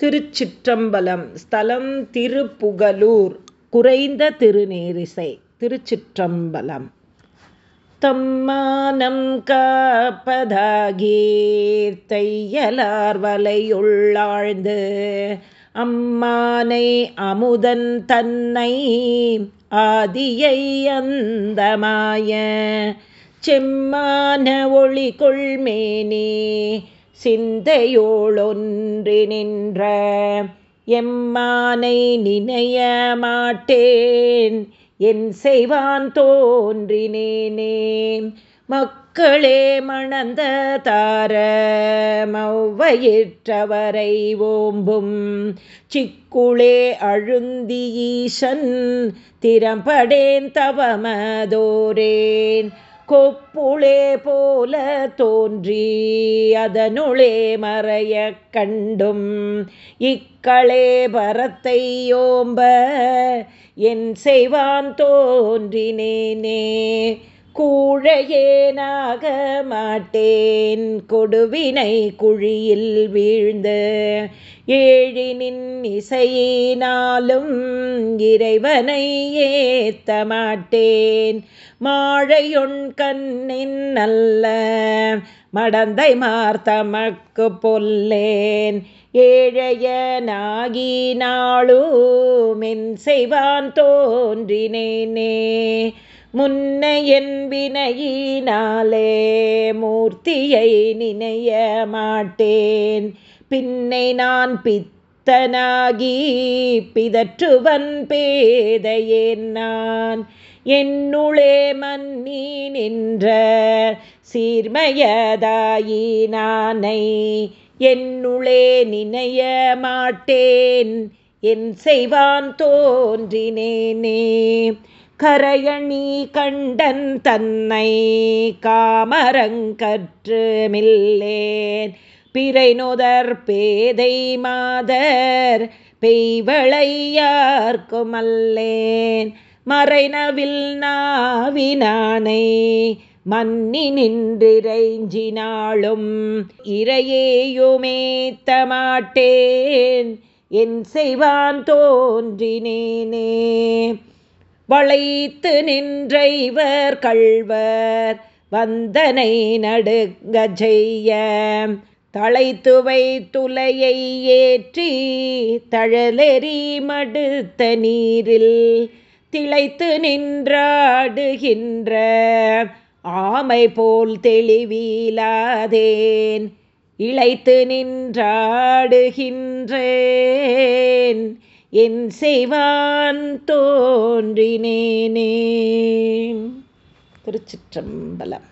திருச்சிற்றம்பலம் ஸ்தலம் திருப்புகலூர் குறைந்த திருநேரிசை திருச்சிற்றம்பலம். தம்மானம் காப்பதாகீர்த்தையலார் வலையுள்ளாழ்ந்து அம்மானை அமுதன் தன்னை ஆதியை அந்தமாய செம்மான ஒளி கொள்மேனே சிந்தையோளொன்றி நின்ற எம்மானை நினைய மாட்டேன் என் செய்வான் தோன்றினேனே. மக்களே மணந்த தார மௌவையிற்றவரை ஓம்பும். சிக்குளே அழுந்தி ஈசன் திறம்படேன் தவமதோரேன். கொப்புளே போல தோன்றி அதனுளே மறைய கண்டும். இக்களே பரத்தை யோம்ப என் செய்வான் தோன்றினேனே. கூழையேனாக மாட்டேன் கொடுவினை குழியில் வீழ்ந்து ஏழினின் இசையினாலும் இறைவனை ஏத்த மாட்டேன் மாழையொன் கண்ணின் நல்ல மடந்தை மார்த்தமக்கு பொல்லேன். ஏழையனாகி நாளும் என் செய்வான் தோன்றினேனே. முன்னையன் வினையினாலே மூர்த்தியை நினைய மாட்டேன். பின்னை நான் பித்தனாகி பிதற்றுவன் பேதையேன் நான். என்னுளே மன்னி நின்ற சீர்மயதாயி நானை. என்னுளே நினைய மாட்டேன். என் செய்வான் தோன்றினேனே. கரையணி கண்டன் தன்னை காமரங்கற்று மில்லேன். பிறை நொதர் பேதை மாதர் பெய்வளையார்க்குமல்லேன் மறைனவில் நாவினானை மன்னி நின்றிரைஞ்சினாளும் இறையேயுமேத்த மாட்டேன் என் செய்வான் தோன்றினேனே. வளைத்து நின்றைவர் கள்வர் வந்தனை நடுங்க செய்ய. தளைத்துவை துளையை ஏற்றி தழலெறி மடுத்த நீரில் திளைத்து நின்றாடுகின்ற ஆமை போல் தெளிவீலாதேன் இழைத்து நின்றாடுகின்றேன். என் செய்வான் தோன்றினேனே. திருச்சிற்றம்பலம்.